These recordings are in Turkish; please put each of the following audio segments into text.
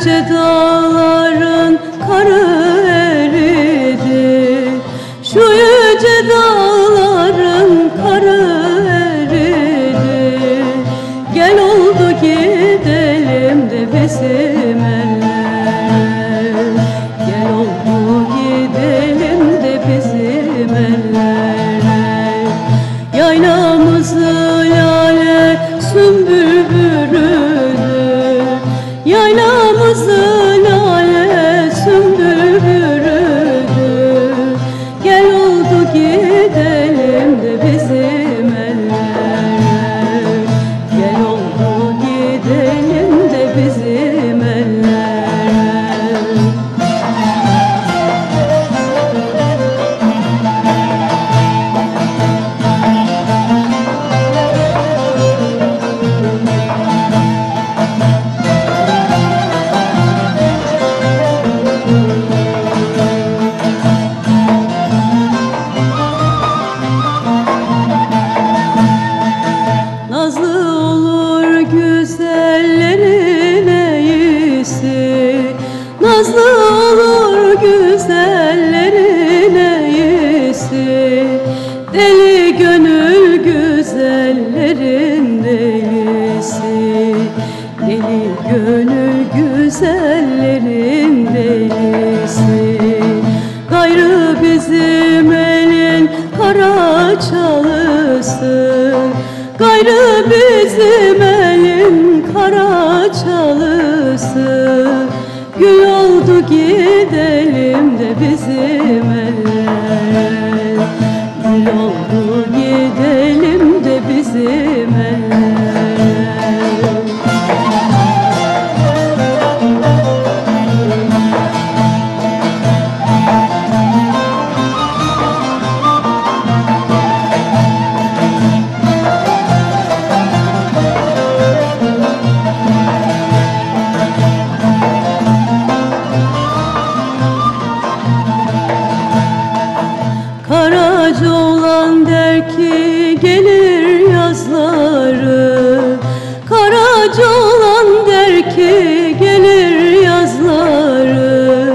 Yüce dağların karı eridi Şu yüce dağların karı eridi Gel oldu gidelim de bizim eller Gel oldu gidelim de bizim eller Yayla aramızı olur güzellerin iyisi Deli gönül güzellerin delisi Deli gönül güzellerin delisi Gayrı bizim elin kara çalısı. Gayrı bizim elin kara çalısı. Gül gidelim de bizim Karaca olan der ki gelir yazları. Karaca olan der ki gelir yazları.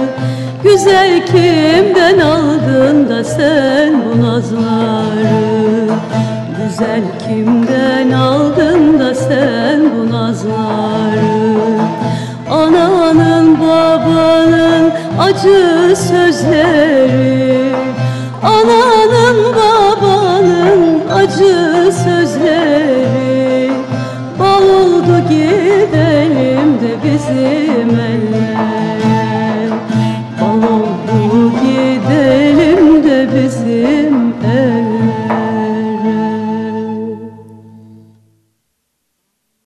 Güzel kimden aldın da sen bu nazları? Güzel kimden aldın da sen bu nazları? Ananın babanın acı sözleri Ananın babanın acı sözleri Bal oldu gidelim de bizi